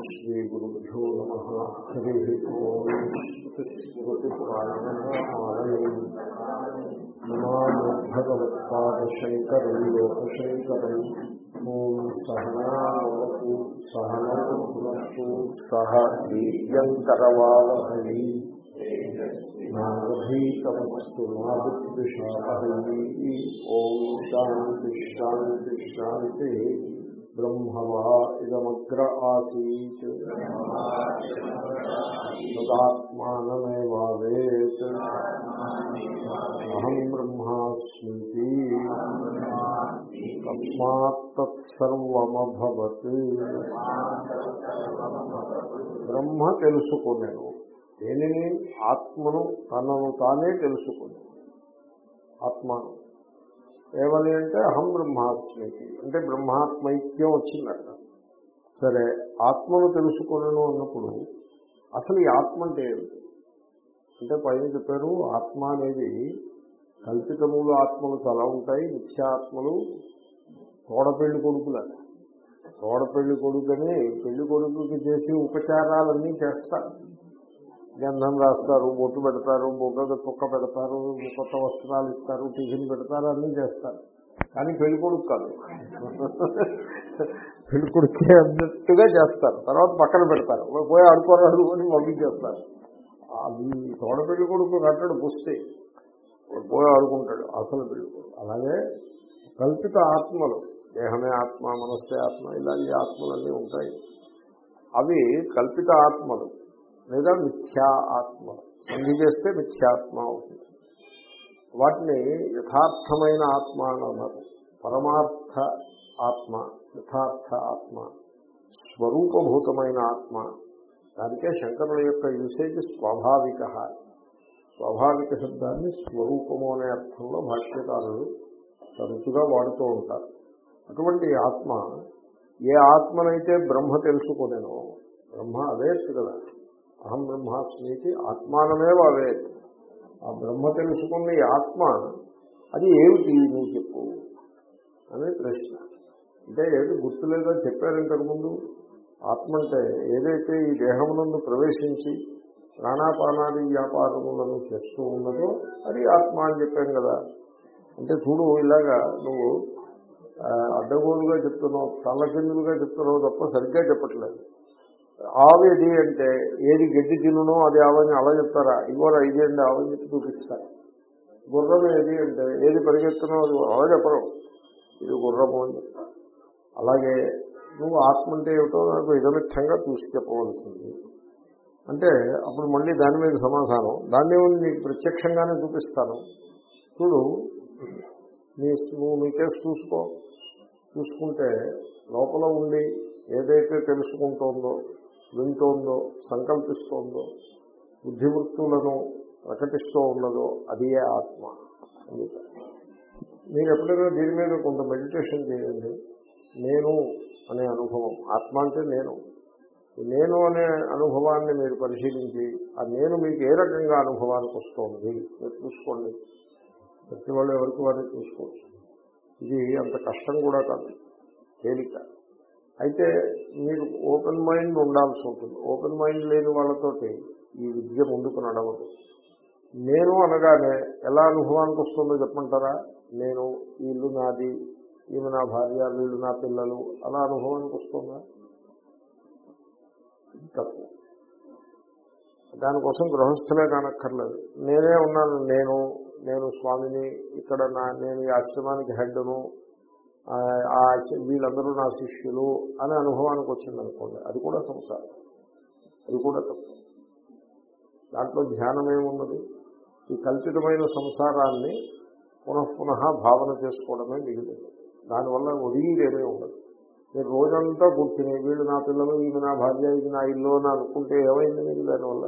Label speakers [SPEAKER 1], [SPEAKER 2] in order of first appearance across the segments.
[SPEAKER 1] श्रीगुरुभ्यो नमः। हरिः ओम्। श्रुतिस्मृतिपुराणमालयम् नमामि भगवत्पादशङ्करम् लोकशङ्करम् सह वीर्यङ्करवावहै नागभीतमस्तु मा विद्विषावहै ॐ బ్రహ్మవా ఇదమగ్ర ఆసీత్మానమేవాత్ అహం బ్రహ్మాస్మీతి తస్మాత్తత్సర్వమభవత్ బ్రహ్మ తెలుసుకునేను। దేనిని? ఆత్మను తనను తానే తెలుసుకునేను। ఆత్మను. ఏమని అంటే అహం బ్రహ్మాస్మికి అంటే బ్రహ్మాత్మైక్యం వచ్చిందట. సరే ఆత్మను తెలుసుకునేను అన్నప్పుడు అసలు ఈ ఆత్మ అంటే ఏమిటి? అంటే పైన చెప్పారు ఆత్మ అనేది కల్పితములు ఆత్మలు చాలా ఉంటాయి నిత్యాత్మలు తోడపెళ్ళి కొడుకులట. తోడపెళ్ళి కొడుకుని పెళ్ళి కొడుకుకి చేసి ఉపచారాలన్నీ చేస్తారు. గంధం రాస్తారు బొట్టు పెడతారు బొగ్గకు చుక్క పెడతారు కొత్త వస్త్రాలు ఇస్తారు టిఫిన్ పెడతారు అన్నీ చేస్తారు. కానీ పెళ్ళి కొడుకు కాదు. పెళ్ళి కొడుకే అన్నట్టుగా చేస్తారు. తర్వాత పక్కన పెడతారు. పోయి ఆడుకోరాదు అని పంపించేస్తారు. అది తోడ పెళ్ళి కొడుకు కట్టడు పుస్తే పోయి ఆడుకుంటాడు అసలు పెళ్ళి కొడుకు. అలాగే కల్పిత ఆత్మలు దేహమే ఆత్మ మనస్సే ఆత్మ ఇలాంటి ఆత్మలన్నీ ఉంటాయి. అవి కల్పిత ఆత్మలు. లేదా మిథ్యా ఆత్మ. సంధి చేస్తే మిథ్యాత్మ అవుతుంది. వాటిని యథార్థమైన ఆత్మ అని అన్నారు. పరమార్థ ఆత్మ యథార్థ ఆత్మ స్వరూపభూతమైన ఆత్మ. దానికే శంకరుల యొక్క యూసేజ్ స్వాభావిక. స్వాభావిక శబ్దాన్ని స్వరూపము అనే అర్థంలో భాష్యకారులు తరచుగా వాడుతూ ఉంటారు. అటువంటి ఆత్మ ఏ ఆత్మనైతే బ్రహ్మ తెలుసుకునేనో బ్రహ్మ అదే కదా. అహం బ్రహ్మాస్మికి ఆత్మానమే అవే ఆ బ్రహ్మ తెలుసుకున్న ఈ ఆత్మ అది ఏమిటి నువ్వు చెప్పు అనే ప్రశ్న. అంటే ఏది గుర్తులేదో చెప్పారు ఇంతకుముందు ఆత్మ అంటే ఏదైతే ఈ దేహమునందు ప్రవేశించి ప్రాణాపానాది వ్యాపారములను చేస్తూ ఉన్నదో అది ఆత్మ అని చెప్పాం కదా. అంటే చూడు ఇలాగా నువ్వు అడ్డగోలుగా చెప్తున్నావు తల్లకిందులుగా చెప్తున్నావు తప్ప సరిగ్గా చెప్పట్లేదు. ఆవేది అంటే ఏది గడ్డి తినునో అది ఆవని అలా చెప్తారా? ఇవ్వరా ఇది అండి ఆవని చెప్పి చూపిస్తారు గుర్రం ఏది అంటే ఏది పరిగెత్తునో అది అలా చెప్పరు. ఇది గుర్రము అని చెప్తారు అలాగే నువ్వు ఆత్మ అంటే ఏమిటో నాకు ఇదమిత్తంగా చూసి చెప్పవలసింది. అంటే అప్పుడు మళ్ళీ దాని మీద సమాధానం. దాన్ని నీకు ప్రత్యక్షంగానే చూపిస్తాను. చూడు నీ నువ్వు నీ కేసు చూసుకో. చూసుకుంటే లోపల ఉండి ఏదైతే తెలుసుకుంటోందో వింటోందో సంకల్పిస్తోందో బుద్ధివృత్తులను ప్రకటిస్తూ ఉన్నదో అదియే ఆత్మ మీరు ఎప్పుడైనా దీని మీద కొంత మెడిటేషన్ చేయండి. నేను అనే అనుభవం ఆత్మ అంటే నేను. నేను అనే అనుభవాన్ని మీరు పరిశీలించి ఆ నేను మీకు ఏ రకంగా అనుభవానికి వస్తోంది మీరు చూసుకోండి. ప్రతి వాళ్ళు ఎవరికి వారిని చూసుకోవచ్చు. ఇది అంత కష్టం కూడా కాదు తేలిక. అయితే మీరు ఓపెన్ మైండ్ ఉండాల్సి ఉంటుంది. ఓపెన్ మైండ్ లేని వాళ్ళతోటి ఈ విద్య ముందుకు నడవదు. నేను అనగానే ఎలా అనుభవానికి వస్తుందో చెప్పమంటారా? నేను వీళ్ళు నాది ఈమె నా భార్య వీళ్ళు నా పిల్లలు అలా అనుభవానికి వస్తుందా? తప్పు. దానికోసం గృహస్థులే కానక్కర్లేదు. నేనే ఉన్నాను నేను నేను స్వామిని ఇక్కడ నా నేను ఈ ఆశ్రమానికి హెడ్ను వీళ్ళందరూ నా శిష్యులు అనే అనుభవానికి వచ్చిందనుకోండి అది కూడా సంసారం. అది కూడా తప్పు. దాంట్లో ధ్యానం ఏమున్నది ఈ కల్పితమైన సంసారాన్ని పునఃపునః భావన చేసుకోవడమే మిగిలింది. దానివల్ల ఒదిగిదేమీ ఉండదు. మీరు రోజంతా కూర్చుని వీళ్ళు నా పిల్లలు ఇది నా భార్య ఇది నా ఇల్లు అని అనుకుంటే ఏమైంది మీకు దానివల్ల?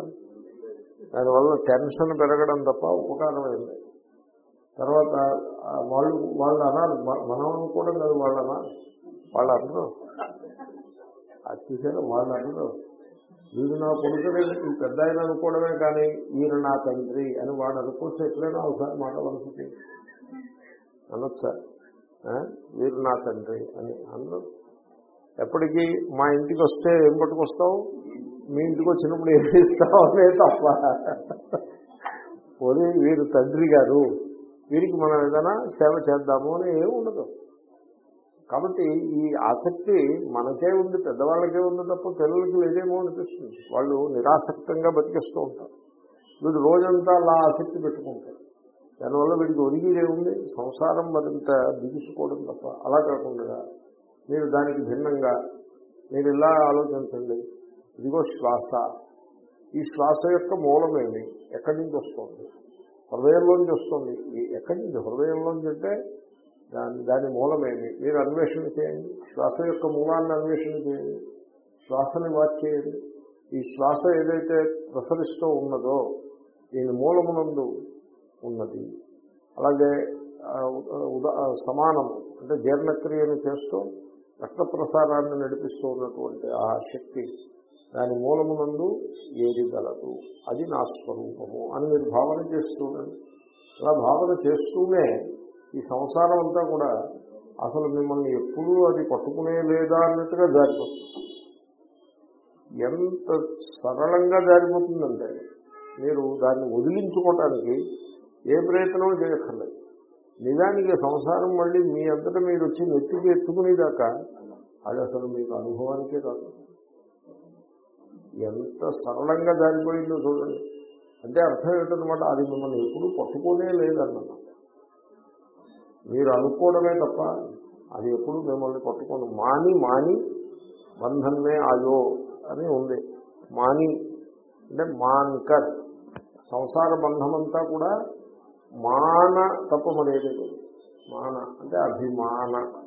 [SPEAKER 1] దానివల్ల టెన్షన్ పెరగడం తప్ప ఉపకారం అయింది తర్వాత వాళ్ళు వాళ్ళు అన్నారు మనం అనుకోవడం కాదు వాళ్ళు అన్నారు వాళ్ళు అన్నారు అది చూసారు వాళ్ళు అన్నారు వీడు నా కొడుకునే ఈ పెద్ద ఆయన అనుకోవడమే కానీ వీరు నా తండ్రి అని వాడు అనుకోవచ్చు. ఎట్లయినా ఒకసారి మాట అనొచ్చు? వీరు నా తండ్రి అని అన్నారు ఎప్పటికీ మా ఇంటికి వస్తే ఏం పట్టుకొస్తావు? మీ ఇంటికి వచ్చినప్పుడు ఏం ఇస్తావు? అనే తప్ప. పోనీ వీరు తండ్రి గారు. వీరికి మనం ఏదైనా సేవ చేద్దాము అని ఏమి ఉండదు. కాబట్టి ఈ ఆసక్తి మనకే ఉంది పెద్దవాళ్ళకే ఉంది తప్ప పిల్లలకి లేదేమో అనిపిస్తుంది. వాళ్ళు నిరాసక్తంగా బతికిస్తూ ఉంటారు. వీడు రోజంతా అలా ఆసక్తి పెట్టుకుంటారు దానివల్ల వీడికి ఒరిగిదేముంది సంసారం మరింత బిగుసుకోవడం తప్ప అలా కాకుండా మీరు దానికి భిన్నంగా మీరు ఇలా ఆలోచించండి. ఇదిగో శ్వాస. ఈ శ్వాస యొక్క మూలమేమి? ఎక్కడి నుంచి వస్తుంది? హృదయంలోంచి వస్తుంది. ఎక్కడి నుంచి? హృదయంలోంచి అంటే దాని దాని మూలమేమి? మీరు అన్వేషణ చేయండి. శ్వాస యొక్క మూలాన్ని అన్వేషణ చేయండి. శ్వాసని వాచ్ చేయండి. ఈ శ్వాస ఏదైతే ప్రసరిస్తూ ఉన్నదో దీని మూలమునందు ఉన్నది. అలాగే సమానము అంటే జీర్ణక్రియను చేస్తూ రక్త ప్రసారాన్ని నడిపిస్తూ ఉన్నటువంటి ఆ శక్తి దాని మూలమునందు ఏది గలదు? అది నా స్వరూపము అని మీరు భావన చేస్తుండండి అలా భావన చేస్తూనే ఈ సంసారం అంతా కూడా అసలు మిమ్మల్ని ఎప్పుడూ అది పట్టుకునే లేదా అన్నట్టుగా జారిపోతుంది. ఎంత సరళంగా జారిపోతుందంటే మీరు దాన్ని వదిలించుకోవటానికి ఏ ప్రయత్నం చేయక్కర్లేదు. నిజానికి సంసారం మళ్ళీ మీ అంతటా మీరు వచ్చి నెత్తికి ఎత్తుకునేదాకా అది అసలు మీకు అనుభవానికే కాదు. ఎంత సరళంగా జారిపోయిందో చూడండి. అంటే అర్థం ఏంటనమాట అది మిమ్మల్ని ఎప్పుడు పట్టుకోనే లేదన్నమాట. మీరు అనుకోవడమే తప్ప అది ఎప్పుడు మిమ్మల్ని పట్టుకోను. మాని మాని బంధన్మే ఆయో అని ఉంది. మాని అంటే మాన్కర్. సంసార బంధమంతా కూడా మాన తప్పమనేది మాన అంటే అభిమాన.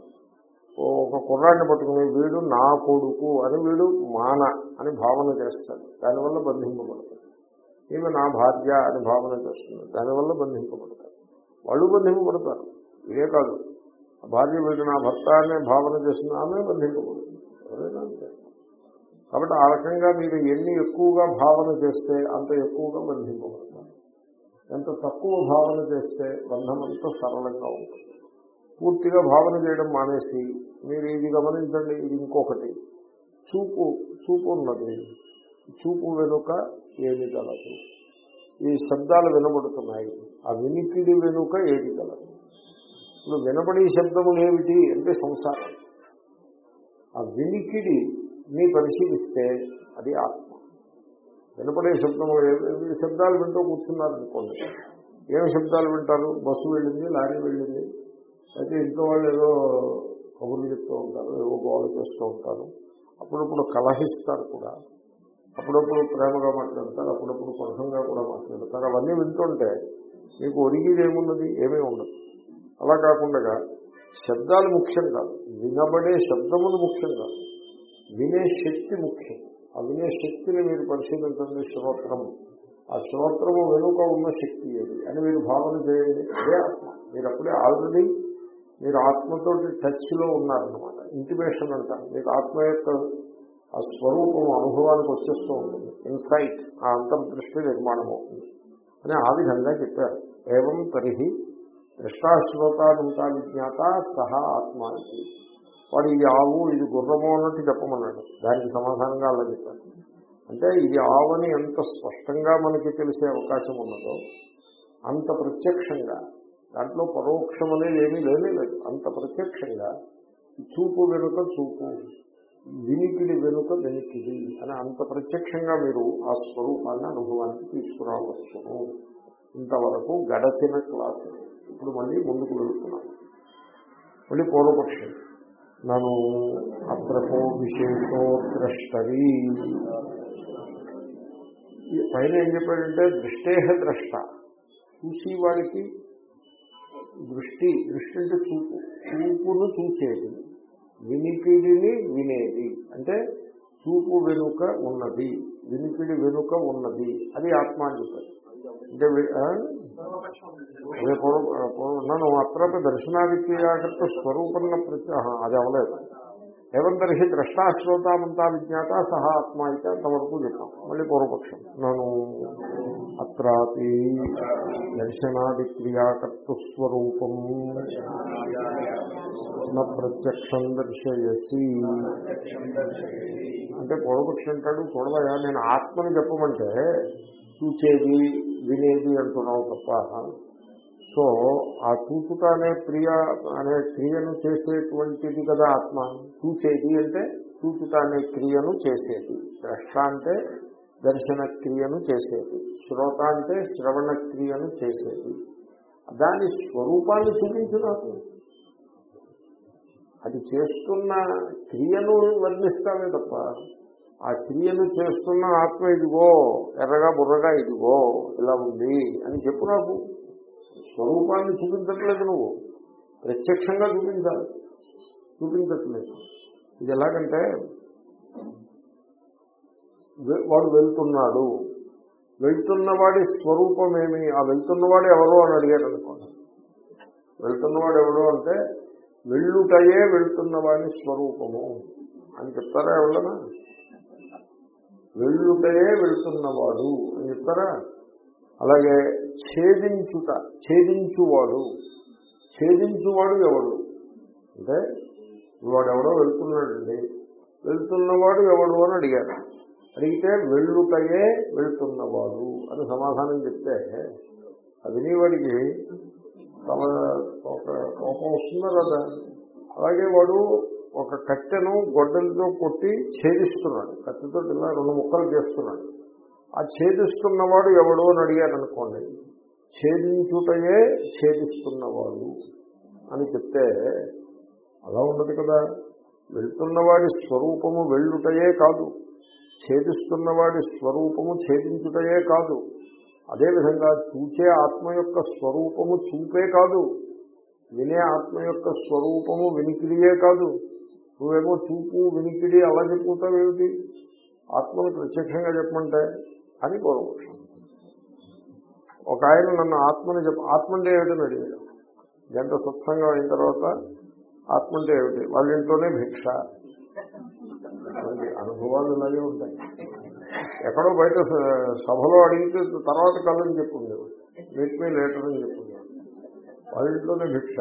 [SPEAKER 1] ఒక కుర్రాడిని పట్టుకుని వీడు నా కొడుకు అని వీడు మాన అని భావన చేస్తాడు. దానివల్ల బంధింపబడతాడు. ఈమె నా భార్య అని భావన చేస్తుంది. దానివల్ల బంధింపబడతారు వాళ్ళు బంధింపబడతారు. ఇదే కాదు. ఆ భార్య వీడు నా భర్త అనే భావన చేస్తున్న ఆమె బంధింపబడుతుంది. కాబట్టి ఆ రకంగా మీరు ఎన్ని ఎక్కువగా భావన చేస్తే అంత ఎక్కువగా బంధింపబడతారు. ఎంత తక్కువ భావన చేస్తే బంధం అంత సరళంగా ఉంటుంది. పూర్తిగా భావన చేయడం మానేసి మీరు ఇది గమనించండి ఇది ఇంకొకటి. చూపు చూపు ఉన్నది. చూపు వెనుక ఏది గలదు? ఈ శబ్దాలు వినబడుతున్నాయి. ఆ వినికిడి వెనుక ఏది గలదు? ఇప్పుడు వినబడే శబ్దములు ఏమిటి? అంటే సంసారం. ఆ వినికిడి ని పరిశీలిస్తే అది ఆత్మ. వినపడే శబ్దము శబ్దాలు వింటూ కూర్చున్నారనుకోండి. ఏం శబ్దాలు వింటారు? బస్సు వెళ్ళింది లారీ వెళ్ళింది అయితే ఇంట్లో వాళ్ళు ఏదో కబుర్లు చెప్తూ ఉంటారు ఏవో గోలు చేస్తూ ఉంటారు. అప్పుడప్పుడు కలహిస్తారు కూడా. అప్పుడప్పుడు ప్రేమగా మాట్లాడతారు అప్పుడప్పుడు పరుషంగా కూడా మాట్లాడతారు. అవన్నీ వింటుంటే మీకు ఒరిగిది ఏమున్నది? ఏమీ ఉండదు. అలా కాకుండా శబ్దాలు ముఖ్యం కాదు. వినబడే శబ్దములు ముఖ్యం కాదు. వినే శక్తి ముఖ్యం. ఆ వినే శక్తిని మీరు పరిశీలించండి శ్రోత్రము ఆ శ్రోత్రము వెనుక ఉన్న శక్తి ఏది? అని మీరు భావన చేయండి. అదే ఆత్మ. మీరు అప్పుడే ఆల్రెడీ మీరు ఆత్మతోటి టచ్లో ఉన్నారనమాట ఇంటిమేషన్ అంటారు. మీకు ఆత్మ యొక్క ఆ స్వరూపం అనుభవానికి వచ్చేస్తూ ఉంటుంది. ఇన్సైట్ ఆ అంతర్దృష్టి నిర్మాణం అవుతుంది. అని ఆ విధంగా చెప్పారు. ఏవం తరిహి దృష్టాశ్రోతానుంటా జ్ఞాత సహా ఆత్మ ఇది వాడు ఇది ఆవు ఇది గుర్రము అన్నట్టు చెప్పమన్నాడు. దానికి సమాధానంగా అలా చెప్పాడు అంటే ఇది ఆవని ఎంత స్పష్టంగా మనకి తెలిసే అవకాశం ఉన్నదో అంత ప్రత్యక్షంగా దాంట్లో పరోక్షం అనేది ఏమీ లేనే లేదు. అంత ప్రత్యక్షంగా చూపు వెనుక చూపు వినికిడి వెనుక వెనికిడి అని అంత ప్రత్యక్షంగా మీరు ఆ స్వరూపాన్ని అనుభవానికి తీసుకురావచ్చును ఇంతవరకు గడచిన క్లాసు. ఇప్పుడు మళ్ళీ ముందుకు వెళుతున్నాను మళ్ళీ పూర్వపక్షం. నను అత్రకో విశేషో ద్రష్టవి పైన ఏం చెప్పాడంటే దృష్టేహ ద్రష్ట. చూసి వాడికి దృష్టి దృష్టి అంటే చూపు చూపును చూచేది. వినికిడిని వినేది. అంటే చూపు వెనుక ఉన్నది. వినికిడి వెనుక ఉన్నది. అది ఆత్మ అని చెప్పారు. అంటే వి- నన్ను అత్రపి దర్శనాదిత్యాకృత స్వరూపన్న స్వరూపంలో ప్రత్యేక అది అవలేదు. ఏమంతర్హి ద్రష్టాశ్రోతామంతా విజ్ఞాత సహా ఆత్మ అయితే అంతవరకు చెప్పాం. మళ్ళీ పూర్వపక్షం. నన్ను అత్రాపి దర్శనాది క్రియాకర్తృస్వరూపం న ప్రత్యక్షం దర్శయసి. అంటే పూర్వపక్షం అంటాడు చూడవయా నేను ఆత్మని చెప్పమంటే చూచేది వినేది అంటున్నావు తప్ప సో ఆ చూచుట అనే క్రియ అనే క్రియను చేసేటువంటిది కదా ఆత్మ. చూచేది అంటే చూచుట అనే క్రియను చేసేది. ద్రష్ట అంటే దర్శన క్రియను చేసేది. శ్రోత అంటే శ్రవణ క్రియను చేసేది. దాని స్వరూపాన్ని చూపించు నాకు అది చేస్తున్న క్రియను వర్ణిస్తామే తప్ప ఆ క్రియను చేస్తున్న ఆత్మ ఇదిగో ఎర్రగా బుర్రగా ఇదిగో ఇలా ఉంది అని చెప్పు నాకు. స్వరూపాన్ని చూపించట్లేదు నువ్వు. ప్రత్యక్షంగా చూపించాలి. చూపించట్లేదు. ఇది ఎలాగంటే వాడు వెళ్తున్నాడు. వెళ్తున్నవాడి స్వరూపం ఏమి ఆ వెళ్తున్నవాడు ఎవరో అని అడిగాడు అనుకోండి. వెళ్తున్నవాడు ఎవరో అంటే వెళ్ళుటయే వెళ్తున్నవాడి స్వరూపము అని చెప్తారా ఎవరన్నా? వెళ్ళుటయే వెళ్తున్నవాడు అని చెప్తారా? అలాగే ఛేదించుట ఛేదించువాడు. ఛేదించువాడు ఎవడు? అంటే వాడెవడో వెళ్తున్నాడండి. వెళ్తున్నవాడు ఎవడు అని అడిగాడు. అడిగితే వెళ్ళుటయే వెళ్తున్నవాడు అని సమాధానం చెప్తే అది వినేవాడికి తమ ఒక కోపం వస్తుందా కదా? అలాగే వాడు ఒక కట్టెను గొడ్డలతో కొట్టి ఛేదిస్తున్నాడు. కట్టెతో ఇలా రెండు ముక్కలు చేస్తున్నాడు. ఆ ఛేదిస్తున్నవాడు ఎవడో అని అడిగారనుకోండి ఛేదించుటయే ఛేదిస్తున్నవాడు అని చెప్తే అలా ఉండదు కదా. వెళ్తున్నవాడి స్వరూపము వెళ్ళుటయే కాదు ఛేదిస్తున్నవాడి స్వరూపము ఛేదించుటయే కాదు. అదేవిధంగా చూచే ఆత్మ యొక్క స్వరూపము చూపే కాదు వినే ఆత్మ యొక్క స్వరూపము వినికిడియే కాదు. నువ్వేమో చూపు వినికిడి అలా చెప్పుతావేమిటి? ఆత్మను ప్రత్యక్షంగా చెప్పమంటే అని పూర్వపక్షం ఒక ఆయన నన్ను ఆత్మని చెప్ప ఆత్మ అంటే ఏమిటని అడిగాడు. గంట సత్సంగం అయిన తర్వాత ఆత్మ అంటే ఏమిటి? వాళ్ళ ఇంట్లోనే భిక్ష. అనుభవాలు ఇలాగే ఉంటాయి. ఎక్కడో బయట సభలో అడిగితే తర్వాత కలని చెప్పుండేవి మీట్ మీ లేటర్ అని చెప్పుండేవి వాళ్ళ ఇంట్లోనే భిక్ష.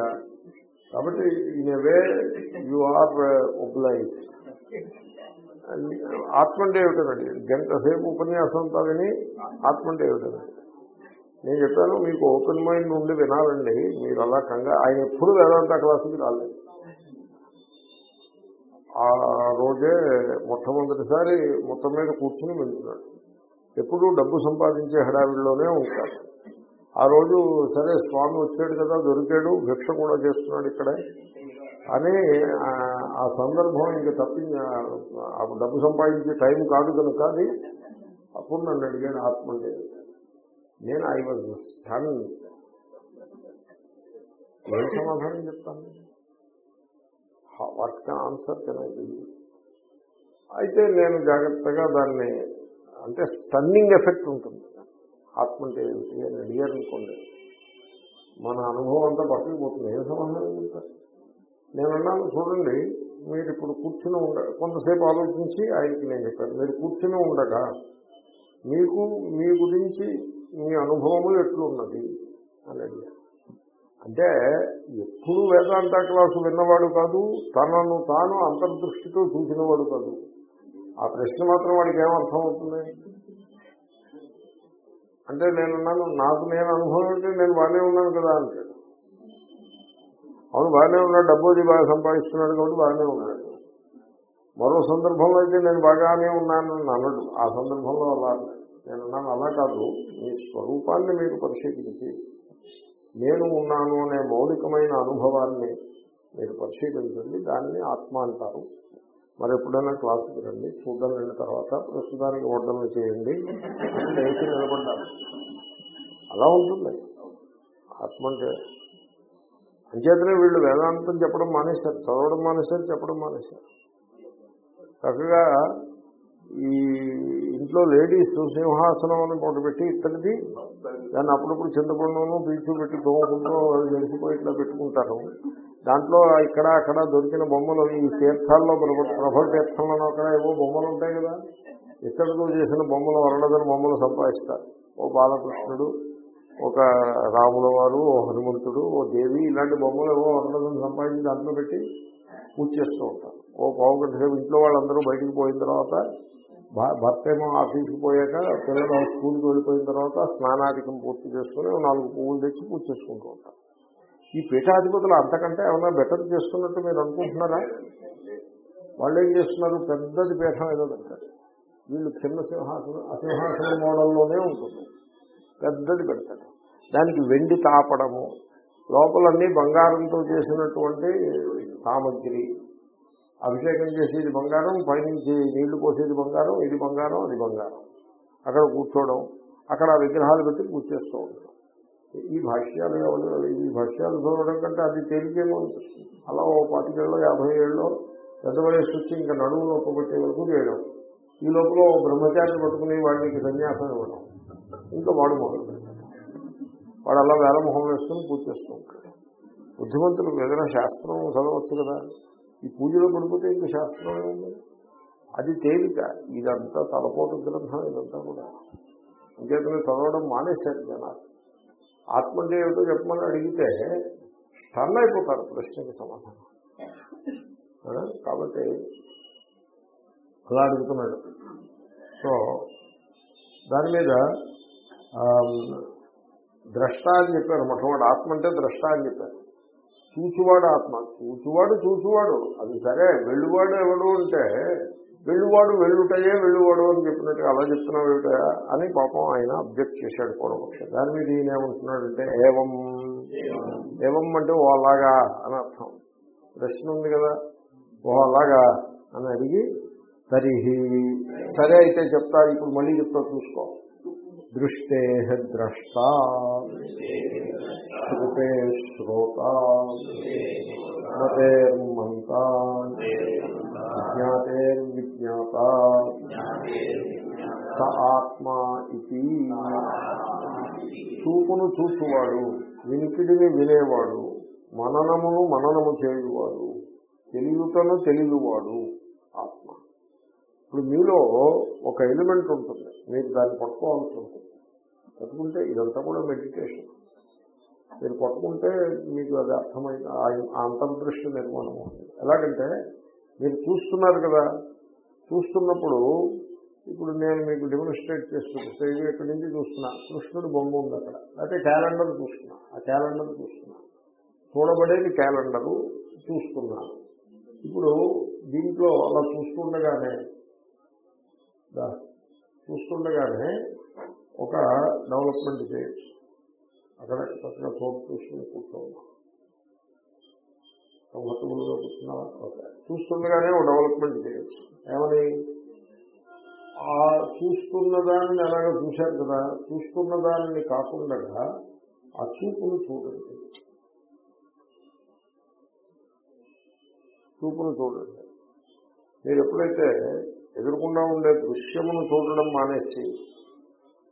[SPEAKER 1] కాబట్టి in a way you are uh, oblige ఆత్మ అంటే ఏమిటనండి గంట సేపు ఉపన్యాసం అంతా విని ఆత్మ అంటే ఏమిటనండి నేను చెప్పాను మీకు ఓపెన్ మైండ్ ఉండి వినాలండి మీరు అలా కంగా ఆయన ఎప్పుడు వేదాంత క్లాసుకి రాలేదు. ఆ రోజే మొట్టమొదటిసారి మొత్తం మీద కూర్చుని వింటున్నాడు. ఎప్పుడూ డబ్బు సంపాదించే హడావిడిలోనే ఉంటాడు. ఆ రోజు సరే స్వామి వచ్చాడు కదా దొరికాడు భిక్ష కూడా చేస్తున్నాడు ఇక్కడే. అని ఆ, సందర్భం ఇంకా తప్పి ఆ డబ్బు సంపాదించే టైం కాదు కనుక అది అప్పుడు నన్ను అడిగాడు ఆత్మ నేను ఐ వాజ్ స్టన్ ఏం సమాధానం చెప్తాను? వాట్ కెన్ ఆన్సర్ కెన్ అయితే నేను జాగ్రత్తగా దాన్ని అంటే స్టన్నింగ్ ఎఫెక్ట్ ఉంటుంది. ఆత్మ అంటే ఏమిటి అని అడిగారు అనుకోండి మన అనుభవం అంతా పక్కకి పోతుంది. ఏం సమాధానం చెప్తారు? నేనున్నాను చూడండి. మీరు ఇప్పుడు కూర్చుని ఉండ కొంతసేపు ఆలోచించి ఆయనకి నేను చెప్పాను మీరు కూర్చుని ఉండగా మీకు మీ గురించి మీ అనుభవము ఎట్లున్నది? అని అంటే ఎప్పుడు వేదాంత క్లాసు విన్నవాడు కాదు తనను తాను అంతర్దృష్టితో చూసినవాడు కాదు. ఆ ప్రశ్న మాత్రం వాడికి ఏమర్థం అవుతుంది? అంటే నేనున్నాను నాకు నేను అనుభవం అంటే నేను బాగానే ఉన్నాను కదా అంటాడు. అవును బాగానే ఉన్నాడు డబ్బు అది బాగా సంపాదిస్తున్నాడు కాబట్టి బాగానే ఉన్నాడు. మరో సందర్భంలో అయితే నేను బాగానే ఉన్నాను అని అనడు. ఆ సందర్భంలో అలా నేను నేనున్నాను. అలా కాదు మీ స్వరూపాన్ని మీరు పరిశీలించి నేను ఉన్నాను అనే మౌలికమైన అనుభవాన్ని మీరు పరిశీలించండి దాన్ని ఆత్మ అంటారు. మరి ఎప్పుడైనా క్లాసుకి రండి చూద్దాం వెళ్ళిన తర్వాత ప్రస్తుతానికి వడ్డలు చేయండి అని లేచి నిలబడ్డారు. అలా ఉంటుంది. ఆత్మ అంటే అంచేతనే వీళ్ళు వేదాంతం చెప్పడం మానేశారు చదవడం మానేశారు చెప్పడం మానేశారు. చక్కగా ఈ ఇంట్లో లేడీస్ సింహాసనం అని ఒకటి పెట్టి ఇత్తడిది. దాన్ని అప్పుడప్పుడు చింతపండును పీచు పెట్టి తోముకుంటూ తెలిసిపోయి ఇట్లా పెట్టుకుంటారు. దాంట్లో ఇక్కడ అక్కడ దొరికిన బొమ్మలు ఈ తీర్థాల్లో ప్రభ- ప్రభల తీర్థంలో అక్కడ ఏవో బొమ్మలు ఉంటాయి కదా. ఇక్కడితో చేసిన బొమ్మలు వరడదని బొమ్మలు సంపాదిస్తారు. ఓ బాలకృష్ణుడు. ఒక రాముల వారు ఓ హనుమంతుడు ఓ దేవి ఇలాంటి బొమ్మలు ఏవో అన్నదం సంపాదించి దాంట్లో పెట్టి పూజ చేస్తూ ఉంటారు. ఓ పావు గంట సేపు ఇంట్లో వాళ్ళందరూ బయటికి పోయిన తర్వాత భ- భర్త ఏమో ఆఫీస్కి పోయాక పిల్లలు స్కూల్కి వెళ్ళిపోయిన తర్వాత స్నానాధికం పూర్తి చేసుకుని నాలుగు పువ్వులు తెచ్చి పూజ చేసుకుంటూ ఉంటారు. ఈ పీఠాధిపతులు అంతకంటే ఏమైనా బెటర్ చేస్తున్నట్టు మీరు అనుకుంటున్నారా? వాళ్ళు ఏం చేస్తున్నారు? పెద్దది పీఠం ఏదో పెడతారు వీళ్ళు చిన్న సింహాసనం అసింహాసన మోడల్లోనే ఉంటుంది. పెద్దది పెడతాడు. దానికి వెండి తాపడము లోపలన్నీ బంగారంతో చేసినటువంటి సామగ్రి. అభిషేకం చేసేది బంగారం పైనుంచి నీళ్ళు పోసేది బంగారం ఇది బంగారం అది బంగారం. అక్కడ కూర్చోవడం అక్కడ ఆ విగ్రహాలు పెట్టి పూజ చేస్తూ ఉండడం ఈ భాష్యాలు ఎవరు? ఈ భాష్యాలు చూడడం కంటే అది తేలికేమో అనిపిస్తుంది. అలా ఓ పాతికేళ్ళు యాభై ఏళ్ళు పెద్ద వయసు వచ్చి ఇంకా నడువు నొప్పి వరకు చేయడం. ఈ లోపల బ్రహ్మచారి బ్రహ్మచారిని పట్టుకుని వాడికి సన్యాసం ఇవ్వడం. ఇంకా వాడు మొదలు పెట్టాడు. వాడు అలా వేలమొహం వేసుకుని పూజ చేస్తూ ఉంటాడు. ఏదైనా శాస్త్రం చదవచ్చు కదా? ఈ పూజలో పడిపోతే ఇంకా శాస్త్రం ఏముంది? అది తేలిక. ఇదంతా తలపోట గ్రంథం ఇదంతా కూడా. ఇంకేతనే చదవడం మానేశారు జనాలు. ఆత్మ అంటే ఏమిటో చెప్పమని అడిగితే టర్న్ అయిపోతారు ప్రశ్నకి సమాధానం. కాబట్టి అలా అడుగుతున్నాడు. సో దాని మీద ద్రష్ట అని చెప్పారు. మొట్టమొదటి ఆత్మ అంటే ద్రష్ట అని చెప్పారు. చూచువాడు ఆత్మ. చూచువాడు చూచువాడు. అది సరే. వెళ్ళువాడు ఎవడు అంటే వెళ్ళువాడు వెళ్ళుటయే వెళ్ళువాడు అని చెప్పినట్టుగా అలా చెప్తున్నావు ఏమిటయా అని పాపం ఆయన అబ్జెక్ట్ చేశాడు పూర్వపక్ష. దాని మీద ఈయన ఏమంటున్నాడంటే ఏవం. ఏవం అంటే ఓ అలాగా అని అర్థం. ప్రశ్న ఉంది కదా. ఓ అలాగా అని అడిగి తరిహి. సరే అయితే చెప్తా ఇప్పుడు మళ్ళీ చెప్తా చూసుకో. దృష్టే ద్రష్ట శ్రుతే శ్రోత మతేర్మంత జ్ఞాతేర్విజ్ఞాత స ఆత్మా ఇది చూపును చూచువాడు వినికిడిని వినేవాడు మననమును మననము చేయువాడు తెలియటను తెలియవాడు. ఇప్పుడు మీలో ఒక ఎలిమెంట్ ఉంటుంది. మీరు దాన్ని పట్టుకోవాల్సి ఉంటుంది. పట్టుకుంటే ఇదంతా కూడా మెడిటేషన్. మీరు పట్టుకుంటే మీకు అది అర్థమైన ఆ- అంతర్దృష్టి నిర్మాణం అవుతుంది. ఎలాగంటే మీరు చూస్తున్నారు కదా చూస్తున్నప్పుడు ఇప్పుడు నేను మీకు డెమోన్స్ట్రేట్ చేస్తున్నా ఇక్కడి నుంచి చూస్తున్నా? కృష్ణుడు బొమ్మ ఉంది అక్కడ. అయితే క్యాలెండర్ చూస్తున్నా. ఆ క్యాలెండర్ చూస్తున్నా. చూడబడేది క్యాలెండరు చూస్తున్నాను ఇప్పుడు దీంట్లో అలా చూస్తుండగానే చూస్తుండగానే ఒక డెవలప్మెంట్ చేయొచ్చు అక్కడ చక్కగా చోటు చూసుకుని కూర్చోవాలి. కంఫర్టబుల్గా కూర్చున్నావా? ఓకే. చూస్తుండగానే ఒక డెవలప్మెంట్ చేయొచ్చు ఏమని? ఆ చూస్తున్న దానిని ఎలాగ చూశారు కదా చూస్తున్న దానిని కాకుండా ఆ చూపును చూడండి. చూపును చూడండి. మీరు ఎప్పుడైతే ఎదురుకుండా ఉండే దృశ్యమును చూడడం మానేసి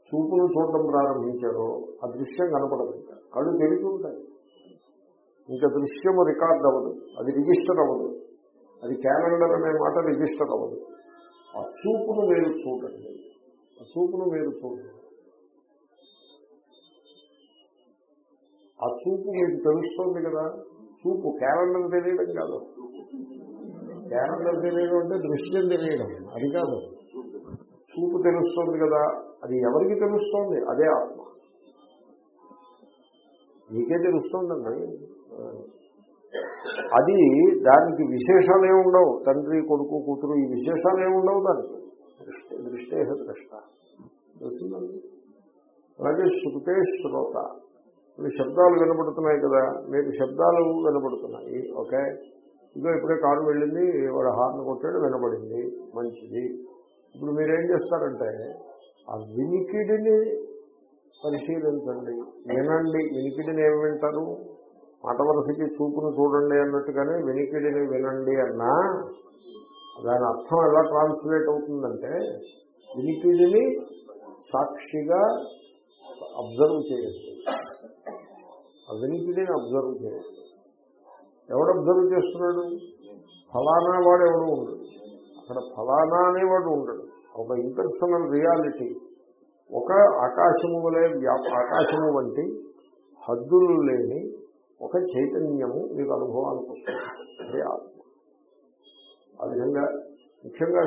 [SPEAKER 1] చూపును చూడడం ప్రారంభించారో ఆ దృశ్యం కనపడదు. కళ్ళు తెలిసి ఇంకా దృశ్యము రికార్డ్ అవ్వదు. అది రిజిస్టర్ అవ్వదు. అది క్యాలెండర్ అనే మాట రిజిస్టర్ అవ్వదు. ఆ చూపును మీరు చూడండి. ఆ చూపును మీరు చూడండి. ఆ చూపు మీకు తెలుస్తుంది కదా? చూపు క్యాలెండర్ తెలియడం కాదు. క్యాలెండర్ తెలియడం అంటే దృశ్యం తెలియడం. అది కాదు. చూపు తెలుస్తుంది కదా. అది ఎవరికి తెలుస్తోంది? అదే ఆత్మ. మీకే తెలుస్తోందండి. అది దానికి విశేషాలు ఏముండవు తండ్రి కొడుకు కూతురు ఈ విశేషాలు ఏముండవు దానికి. దృష్టి దృష్టే ద్రష్ట. తెలిసిందండి అలాగే శృతే శ్రోత. శబ్దాలు వినపడుతున్నాయి కదా. మీకు శబ్దాలు వినపడుతున్నాయి. ఓకే? ఇదో ఇప్పుడే కారు వెళ్ళింది వాడు హార్న్ కొట్టాడు వినపడింది మంచిది. ఇప్పుడు మీరేం చేస్తారంటే ఆ వినికిడిని పరిశీలించండి. వినండి. వినికిడిని ఏమి వింటారు? మాట వరసకి చూపును చూడండి అన్నట్టుగానే వినికిడిని వినండి అన్నా. దాని అర్థం ఎలా ట్రాన్స్లేట్ అవుతుందంటే వినికిడిని సాక్షిగా అబ్జర్వ్ చేయొచ్చు. ఆ వినికిడిని అబ్జర్వ్ చేయండి ఎవడు అబ్జర్వ్ చేస్తున్నాడు? ఫలానా వాడు ఎవడు ఉండడు. అక్కడ ఫలానా అనేవాడు ఉండడు. ఒక ఇంపర్సనల్ రియాలిటీ. ఒక ఆకాశము వలె ఆకాశము వంటి హద్దులు లేని ఒక చైతన్యము మీకు అనుభవానికి వస్తుంది. అదే ఆత్మ. ఆ విధంగా ముఖ్యంగా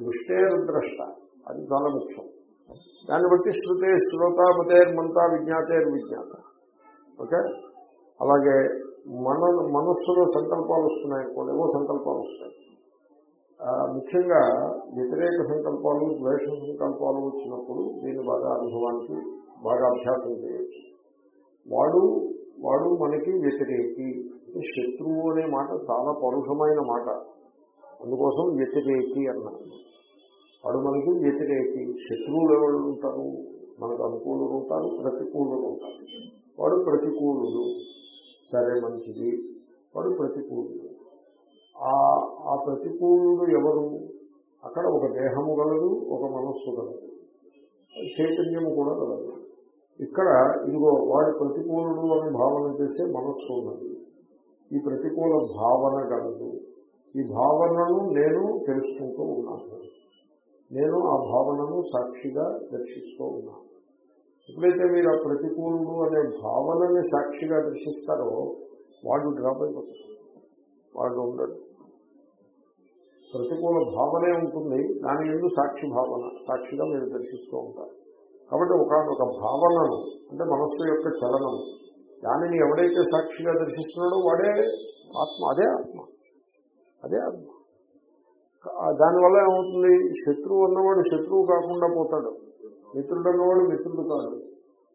[SPEAKER 1] దృష్టేర్ ద్రష్ట అది చాలా ముఖ్యం. దాన్ని బట్టి శృతే శ్రోత మంతా విజ్ఞాతేర్ విజ్ఞాత ఓకే? అలాగే మన మనస్సులో సంకల్పాలు వస్తున్నాయి అనుకోండి ఏవో సంకల్పాలు వస్తాయి. ముఖ్యంగా వ్యతిరేక సంకల్పాలు ద్వేష సంకల్పాలు వచ్చినప్పుడు దీన్ని బాగా అనుభవానికి బాగా అభ్యాసం చేయొచ్చు. వాడు వాడు మనకి వ్యతిరేకి. శత్రువు అనే మాట చాలా పరుషమైన మాట. అందుకోసం వ్యతిరేకి అన్నాను వాడు మనకి వ్యతిరేకి. శత్రువులు ఎవరు ఉంటారు? మనకు అనుకూలులు ఉంటారు ప్రతికూలులు ఉంటారు. వాడు ప్రతికూలుడు. సరే మంచిది వాడు ప్రతికూలుడు. ఆ ప్రతికూలుడు ఎవరు? అక్కడ ఒక దేహము గలదు ఒక మనస్సు గలదు. చైతన్యము కూడా గలదు. ఇక్కడ ఇదిగో వాడు ప్రతికూలుడు అని భావన చేస్తే మనస్సు ఉన్నది. ఈ ప్రతికూల భావన గలదు. ఈ భావనను నేను తెలుసుకుంటూ ఉన్నాను. నేను ఆ భావనను సాక్షిగా దర్శిస్తూ ఉన్నాను. ఎప్పుడైతే మీరు ఆ ప్రతికూలుడు అనే భావనని సాక్షిగా దర్శిస్తారో వాడు డ్రాప్ అయిపోతాడు. వాడు ఉండడు. ప్రతికూల భావనే ఉంటుంది. దాని ఎందు సాక్షి భావన సాక్షిగా మీరు దర్శిస్తూ ఉంటారు. కాబట్టి ఒక భావనను అంటే మనస్సు యొక్క చలనం దానిని ఎవడైతే సాక్షిగా దర్శిస్తున్నాడో వాడే ఆత్మ అదే ఆత్మ. అదే ఆత్మ. దానివల్ల ఏమవుతుంది? శత్రువు అన్నవాడు శత్రువు కాకుండా పోతాడు. మిత్రుడు అన్నవాడు మిత్రుడు కాదు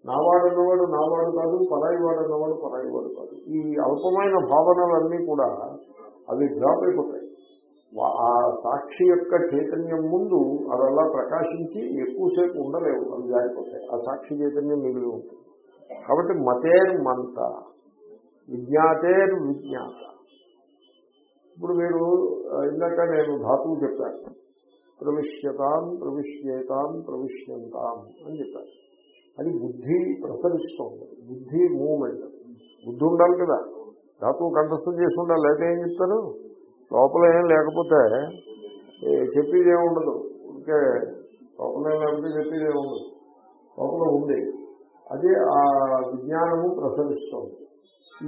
[SPEAKER 1] నావాడు అన్నవాడు నావాడు కాదు పరాయి వాడు అన్నవాడు పరాయి వాడు కాదు. ఈ అల్పమైన భావనలన్నీ కూడా అవి డ్రాప్ అయిపోతాయి. ఆ సాక్షి యొక్క చైతన్యం ముందు అది అలా ప్రకాశించి ఎక్కువసేపు ఉండలేవు అవి జారిపోతాయి. ఆ సాక్షి చైతన్యం మిగిలి ఉంటుంది. కాబట్టి మతేర్ మంత విజ్ఞాతేర్ విజ్ఞాత. ఇప్పుడు మీరు ఇందాక నేను ధాతువు చెప్పాను. ప్రవిశ్యతాం ప్రవిశ్యేతాం ప్రవిశ్యంతాం అని చెప్పాను అది బుద్ధి ప్రసరిస్తోంది. బుద్ధి మూమెంట్. బుద్ధి ఉండాలి కదా. ధాతువు కంఠస్థం చేసి ఉండాలి. లేకపోతే ఏం చెప్తారు? లోపల ఏం లేకపోతే ఏ, చెప్పేది ఏమి ఉండదు. ఇంకే లోపల ఏం లేకపోతే చెప్పేది ఏమి ఉండదు. లోపల ఉంది. అదే ఆ విజ్ఞానము ప్రసరిస్తోంది.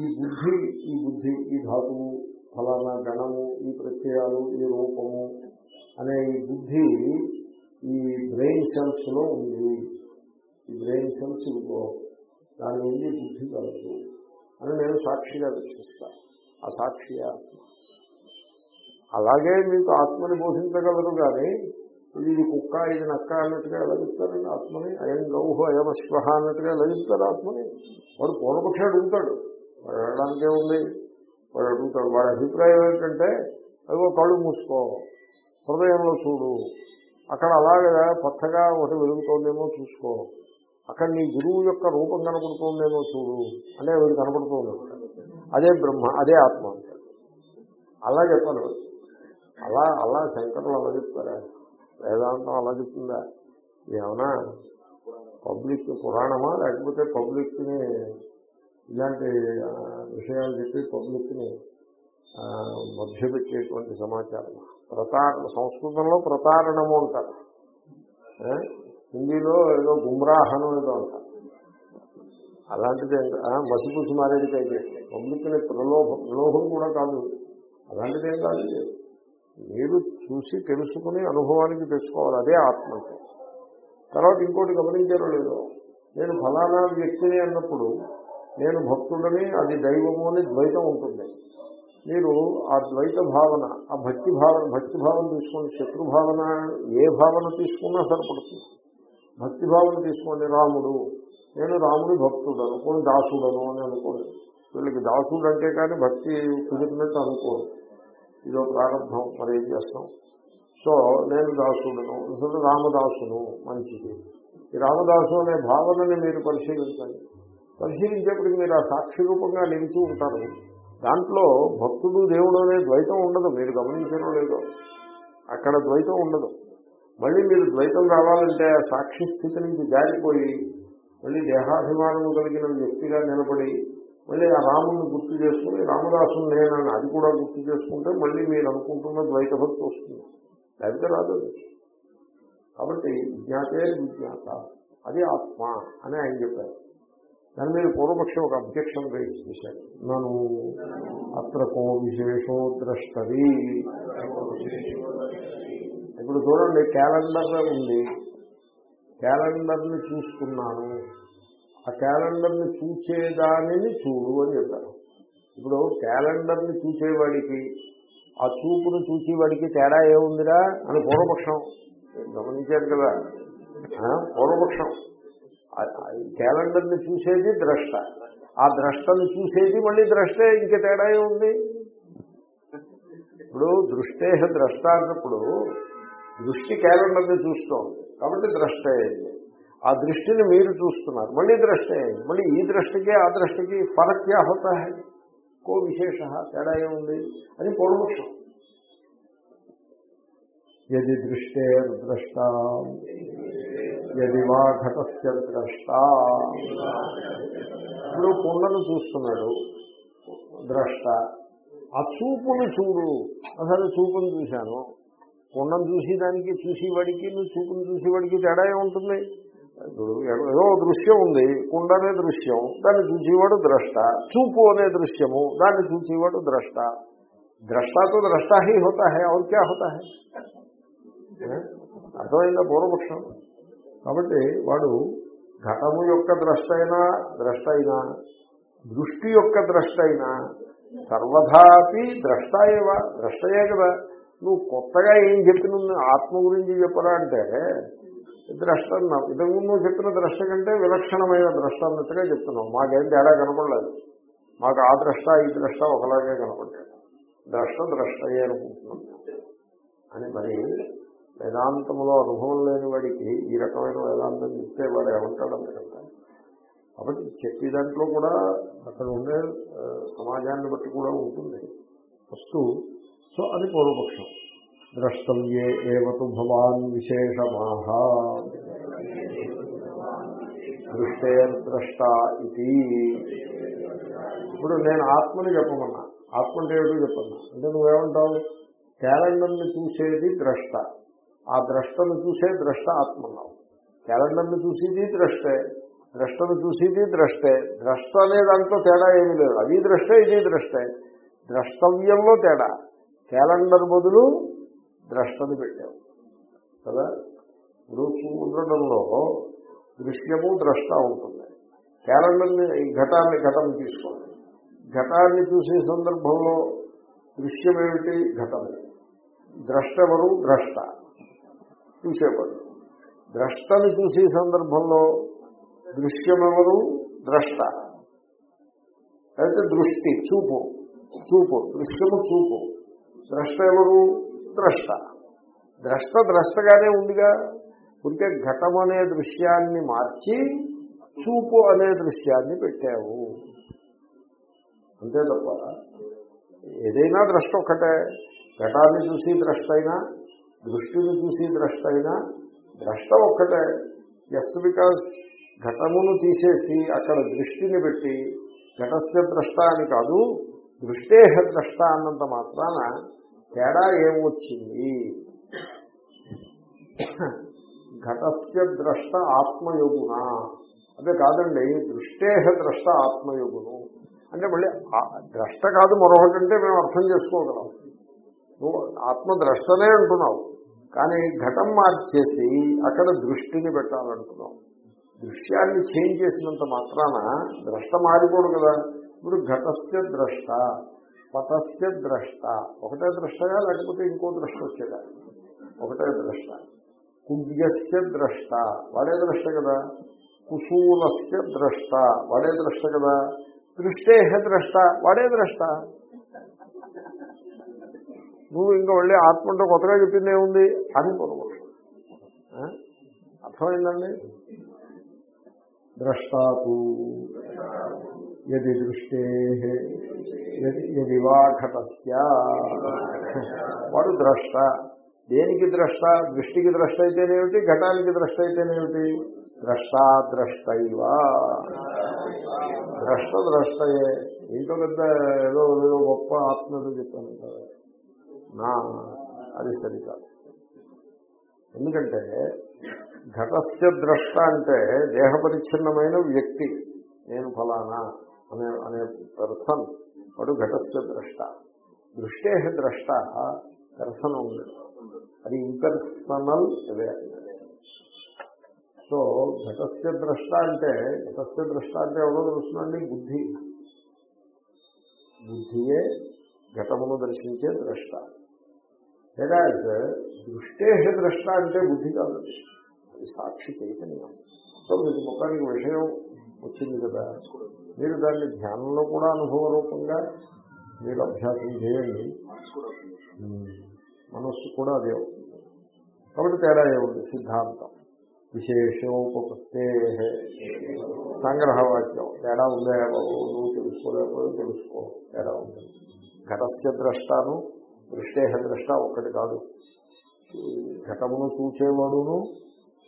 [SPEAKER 1] ఈ బుద్ధి ఈ బుద్ధి ఈ ధాతువు ఫలానా గణము ఈ ప్రత్యయాలు ఈ రూపము అనే ఈ బుద్ధి ఈ బ్రెయిన్ సెల్స్లో ఉంది. ఈ బ్రెయిన్ సెల్స్ ఇదిగో దాని నుండి బుద్ధి కలదు అని నేను సాక్షిగా దర్శిస్తాను ఆ సాక్షి ఆత్మ. అలాగే మీకు ఆత్మని బోధించగలరు కానీ ఇది కుక్క ఇది నక్క అన్నట్టుగా ఎలా చెప్తారండి ఆత్మని అయం గౌహు అయం అశ్వ అన్నట్టుగా ఎలా చెప్తారు ఆత్మని? వాడు పూర్వపక్షి అడుగుతాడు వాడు అడగడానికే ఉంది. వాడు అడుగుతాడు. వాడి అభిప్రాయం ఏంటంటే అదిగో కళ్ళు మూసుకో. హృదయంలో చూడు. అక్కడ అలాగే పచ్చగా ఒకటి వెలుగుతోందేమో చూసుకో. అక్కడ నీ గురువు యొక్క రూపం కనపడుతుందేమో చూడు. అంటే వీడు కనపడుతుంది. అదే బ్రహ్మ అదే ఆత్మ. అలా చెప్పాలి అలా అలా శంకరులు అలా చెప్తారా? వేదాంతం అలా చెప్తుందా? ఏమన్నా పబ్లిక్ పురాణమా? లేకపోతే పబ్లిక్ని ఇలాంటి విషయాలు చెప్పి పబ్లిక్ని ఆ, మభ్యపెట్టేటువంటి సమాచారం ప్రతారణ సంస్కృతంలో ప్రతారణము అంటారు. హిందీలో ఏదో గుమ్రాహనం ఏదో అంటారు. అలాంటిది మసిపూసి మారేది అయితే పబ్లిక్ని ప్రలోభం ప్రలోభం కూడా కాదు. అలాంటిదేం కాదు. మీరు చూసి తెలుసుకుని అనుభవానికి తెచ్చుకోవాలి. అదే ఆత్మ. తర్వాత ఇంకోటి గమనించారో లేదో నేను ఫలానా వ్యక్తిని అన్నప్పుడు నేను భక్తుడని అది దైవము అని ద్వైతం ఉంటుంది. మీరు ఆ ద్వైత భావన ఆ భక్తి భావన భక్తి భావన తీసుకుని శత్రు భావన ఏ భావన తీసుకున్నా సరిపడుతుంది. భక్తిభావం తీసుకోండి రాముడు. నేను రాముడి భక్తుడు అనుకోని దాసుడను అని అనుకోండి వీళ్ళకి దాసుడు అంటే కానీ భక్తి కుదిరినట్టు అనుకోరు. ఇదో ప్రారంభం మరి ఏం చేస్తాం? సో నేను దాసుడును అసలు రామదాసును మంచిది. ఈ రామదాసు అనే భావనని మీరు పరిశీలించండి. పరిశీలించేప్పటికి మీరు ఆ సాక్షి రూపంగా నిలిచి ఉంటారు. దాంట్లో భక్తుడు దేవుడు అనే ద్వైతం ఉండదు. మీరు గమనించడం లేదో. అక్కడ ద్వైతం ఉండదు. మళ్ళీ మీరు ద్వైతం రావాలంటే సాక్షి స్థితి నుంచి జారిపోయి మళ్ళీ దేహాభిమానము కలిగిన వ్యక్తిగా నిలబడి మళ్ళీ ఆ రాముని గుర్తు చేసుకుని రామదాసు నేనని అది కూడా గుర్తు చేసుకుంటే మళ్ళీ మీరు అనుకుంటున్న ద్వైత భక్తి వస్తుంది. లేకపోతే రాదు కాబట్టి విజ్ఞాతే విజ్ఞాత అది ఆత్మ అని ఆయన చెప్పారు. దాని మీద పూర్వపక్షం ఒక అబ్జెక్షన్ రైజ్ చేశాడు నన్ను అత్ర కో విశేషో ద్రష్టది ఇప్పుడు చూడండి క్యాలెండర్ ఉంది. క్యాలెండర్ని చూసుకున్నాను. ఆ క్యాలెండర్ని చూచేదానిని చూడు అని చెప్పారు. ఇప్పుడు క్యాలెండర్ని చూసేవాడికి ఆ చూపును చూసేవాడికి తేడా ఏముందిరా అని పూర్వపక్షం గమనించారు కదా. పూర్వపక్షం. క్యాలెండర్ని చూసేది ద్రష్ట. ఆ ద్రష్టని చూసేది మళ్ళీ ద్రష్టే ఇంక తేడా ఏముంది? ఇప్పుడు దృష్టే ద్రష్ట అన్నప్పుడు దృష్టి క్యాలెండర్ని చూస్తోంది. కాబట్టి ద్రష్ట అయింది. ఆ దృష్టిని మీరు చూస్తున్నారు. మళ్ళీ ద్రష్ట అయింది. మళ్ళీ ఈ దృష్టికి ఆ దృష్టికి ఫరక్ హోతా హై కో విశేష తేడా ఏముంది అది పూర్వపక్షం యది దృష్టే ద్రష్ట యది వా ఘటస్య ద్రష్ట. ఇప్పుడు కొండను చూస్తున్నాడు ద్రష్ట. ఆ చూపును చూడు. అసలు చూపును చూశాను. కొండను చూసేదానికి చూసేవాడికి నువ్వు చూపును చూసేవాడికి తేడా ఉంటుంది ఇప్పుడు ఏదో దృశ్యం ఉంది కుండ అనే దృశ్యం దాన్ని చూసేవాడు ద్రష్ట చూపు అనే దృశ్యము దాన్ని చూసేవాడు ద్రష్ట. ద్రష్టతో ద్రష్ట హీ హోతా హై అవును క్యా హోతా అర్థమైందా పూర్వపక్షం? కాబట్టి వాడు ఘటము యొక్క ద్రష్ట అయినా ద్రష్ట అయినా దృష్టి యొక్క ద్రష్ట అయినా సర్వధాపి ద్రష్టయేవా ద్రష్టయే కదా. నువ్వు కొత్తగా ఏం చెప్పిన ఆత్మ గురించి చెప్పరా అంటే ద్రష్ట అన్నావు ఇంతకుముందు నువ్వు చెప్పిన ద్రష్ట కంటే విలక్షణమైన ద్రష్ట అన్నట్టుగా చెప్తున్నావు. మాకేం తేడా కనపడలేదు. మాకు ఆ ద్రష్ట ఈ ద్రష్ట ఒకలాగే కనపడ్డాడు ద్రష్ట ద్రష్టయే అనుకుంటున్నాం. అని మరి వేదాంతంలో అనుభవం లేని వాడికి ఈ రకమైన వేదాంతం చెప్తే వాడు ఏమంటాడు అంతకంటే కాబట్టి చెప్పే దాంట్లో కూడా అక్కడ ఉండే సమాజాన్ని బట్టి కూడా ఉంటుంది. ఫస్ట్ సో అది పూర్వపక్షం. ద్రష్టవ్యే ఏవతు భవాన్ విశేషమాహ. దృష్టేర్ద్రష్ట ఇది ఇప్పుడు నేను ఆత్మని చెప్పమన్నా. ఆత్మ అంటే ఏమిటో చెప్పన్నా. అంటే నువ్వేమంటావు? క్యాలెండర్ని చూసేది ద్రష్ట. ఆ ద్రష్టను చూసే ద్రష్ట ఆత్మ అన్నావు క్యాలెండర్ని చూసేది ద్రష్టే. ద్రష్టను చూసేది ద్రష్టే. ద్రష్ట అనే దాంట్లో తేడా ఏమీ లేదు. అది ద్రష్టే ఇది ద్రష్టే. ద్రష్టవ్యంలో తేడా. క్యాలెండర్ బదులు ద్రష్టని పెట్టాం. కదా? ఇప్పుడు ఉండడంలో దృశ్యము ద్రష్ట ఉంటుంది. క్యాలెండర్ని ఈ ఘటాన్ని ఘటం తీసుకోండి. ఘటాన్ని చూసే సందర్భంలో దృశ్యమేమిటి? ఘటము. ద్రష్ట ఎవరు ద్రష్ట. చూసేవాడు ద్రష్టని చూసే సందర్భంలో దృశ్యమెవరు? ద్రష్ట. అయితే దృష్టి చూపు. చూపు. దృశ్యము చూపు. ద్రష్ట ఎవరు ద్రష్ట. ద్రష్ట ద్రష్టగానే ఉందిగా. ఉంటే ఘటం అనే దృశ్యాన్ని మార్చి చూపు అనే దృశ్యాన్ని పెట్టావు. అంతే తప్ప ఏదైనా ద్రష్ట ఒకటే ఘటాన్ని చూసి ద్రష్ట అయినా దృష్టిని చూసి ద్రష్ట అయినా ద్రష్ట ఒక్కటే. జస్ట్ బికాస్ ఘటమును తీసేసి అక్కడ దృష్టిని పెట్టి ఘటస్య ద్రష్ట అని కాదు దృష్టే ద్రష్ట అన్నంత మాత్రాన తేడా ఏమొచ్చింది? ఘటస్య ద్రష్ట ఆత్మయోగున. అదే కాదండి దృష్టే ద్రష్ట ఆత్మయోగును. అంటే మళ్ళీ ద్రష్ట కాదు మరొకటి అంటే మేము అర్థం చేసుకోగలం. నువ్వు ఆత్మద్రష్టనే అంటున్నావు. కానీ ఘటం మార్చేసి అక్కడ దృష్టిని పెట్టాలంటున్నావు. దృశ్యాన్ని చేంజ్ చేసినంత మాత్రాన ద్రష్ట మారిపోడు కదా. ఇప్పుడు ఘటస్య ద్రష్ట పటస్య ద్రష్ట. ఒకటే ద్రష్టగా లేకపోతే ఇంకో దృష్ట వచ్చేదా? ఒకటే ద్రష్ట. కుడ్యస్య ద్రష్ట వాడే ద్రష్ట కదా? కుశూలస్య ద్రష్ట వాడే ద్రష్ట కదా? దృష్టేహ ద్రష్ట వాడే ద్రష్ట. నువ్వు ఇంకా మళ్ళీ ఆత్మంటే కొత్తగా చెప్పింది ఏముంది? అని పొరపాటు అర్థమైందండి? ద్రష్టాకు. యది దృష్టే యది వా వాడు ద్రష్ట. దేనికి ద్రష్ట? దృష్టికి ద్రష్ట అయితేనేమిటి ఘటానికి ద్రష్ట అయితేనేమిటి ద్రష్టా ద్రష్టైవా ద్రష్ట ద్రష్టయే. ఇంకో పెద్ద ఏదో ఏదో గొప్ప ఆత్మతో చెప్పాను కదా. నా అది సరికాదు ఎందుకంటే ఘటస్థ ద్రష్ట అంటే దేహపరిచ్ఛిన్నమైన వ్యక్తి. నేను ఫలానా. అనే అనే పర్సన్ వాడు ఘటస్థ ద్రష్ట దృష్టే ద్రష్ట పర్సన్ ఉండదు అది ఇంపర్సనల్ అవేర్నెస్ సో ఘటస్థ ద్రష్ట అంటే ఘటస్థ ద్రష్ట అంటే ఎవరో తెలుస్తుందండి బుద్ధి। బుద్ధియే ఘటమును దర్శించే ద్రష్ట। వెరాజ్ దృష్టే ద్రష్ట అంటే బుద్ధి కాదు అది సాక్షి చైతన్యం. సో మీకు మొత్తానికి విషయం వచ్చింది కదా. మీరు దాన్ని ధ్యానంలో కూడా అనుభవ రూపంగా మీరు అభ్యాసం చేయండి. మనస్సు కూడా అదే అవుతుంది. కాబట్టి తేడా ఏముంది? సిద్ధాంతం. విశేషోపత్తే సంగ్రహవాక్యం. తేడా ఉందే బాబు నువ్వు తెలుసుకోలేకపోతే తెలుసుకో. తేడా ఉంది. ఘటస్య ద్రష్టాను దృష్టేహ ద్రష్ట ఒక్కటి కాదు. ఘటమును చూచేవాడును